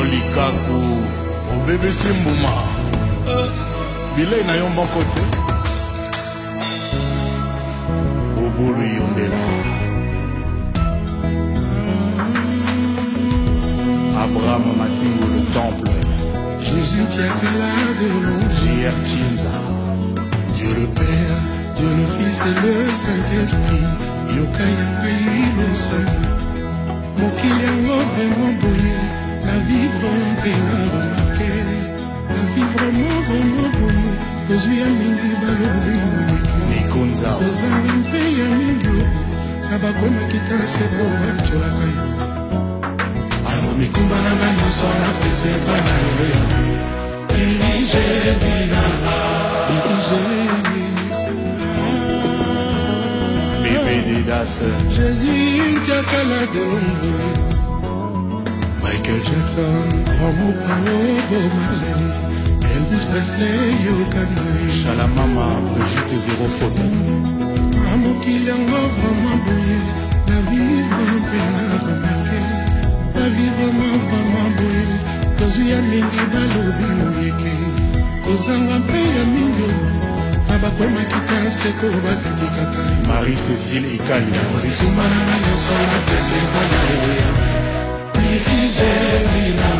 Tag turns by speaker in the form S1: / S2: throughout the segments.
S1: yo likaku obebisi mbuma bilei na yo moko te bobulu yondela abraham matingo le temple jésus la de l'ongier tinza dieu le père dieu le fils et le saint-esprit yokai na ngai losambo mokili yango vrema boye na vi bazwi ya mingi balobi moyekikonza ozanga mpe ya mingi na bakomaki ta sebo bacolaka ye alo mikumba na nga nyonso napesa epa na yo ah. jésus tiaka na dolongo michael jackson omokao bomalei elvis presley yokanga shalamama brigitte zero foto amokili yango vraimen boye navivre mpe na remarke navivama vraimen boye kozwi ya mingi balobi moyeke kozanga mpe ya mingi na bakwemakita seko bafitikaka marie cécile ikali litumbanana nyonso napesi mpona ye ekizebina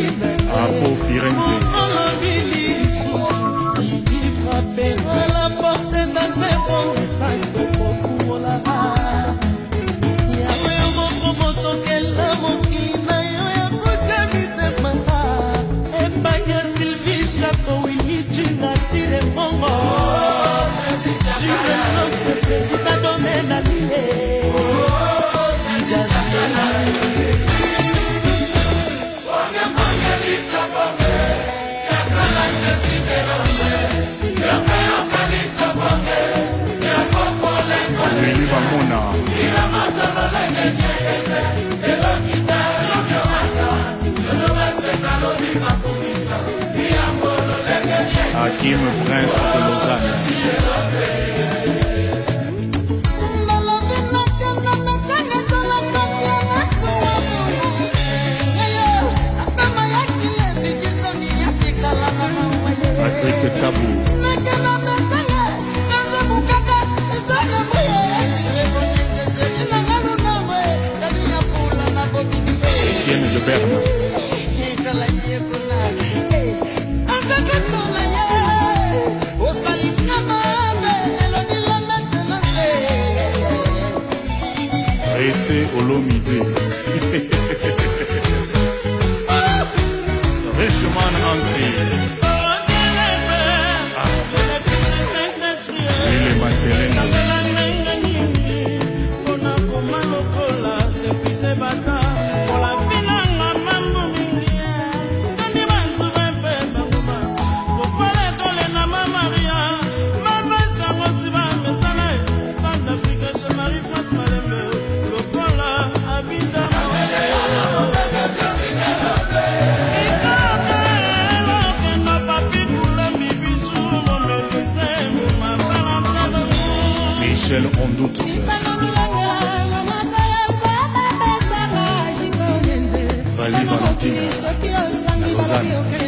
S1: About 4 Kim, prince de Lausanne. follow me Rich man and nouvelle en d'autres cœurs. Valérie Valentine, à Lausanne.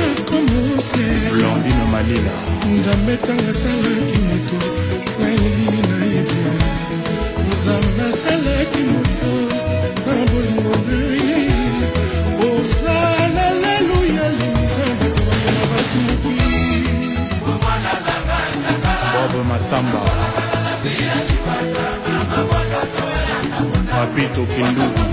S1: blandina malila nzambe ntango asalaki moto nayelimi nayebi nzambe asalaki moto na bolingo naye osala leluya limisa bato bayela basuki bob masamba papito kindugu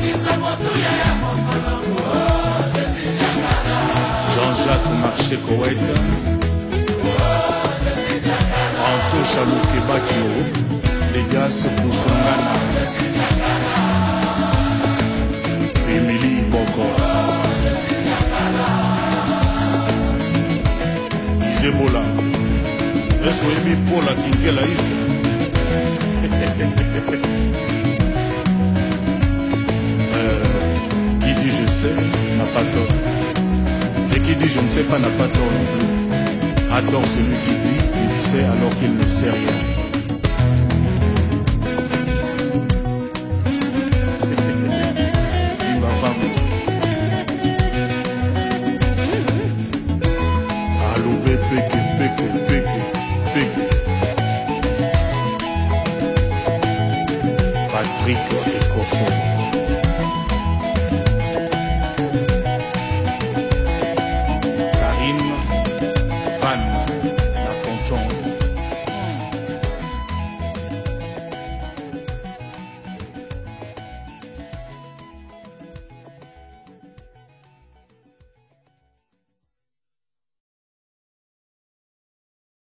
S1: C'est correct. en touche à Lukebakio, les gars se poussent en Lisez-moi là. est-ce que Emi Paul a quitté la isle euh, Qui dit je sais, n'a pas tort. Dis, je ne sais pas, n'a pas tort non plus Attends, qui dit Il sait alors qu'il ne sait rien Si ma femme Allô bébé, bébé, bébé, bébé Patrick, et coffons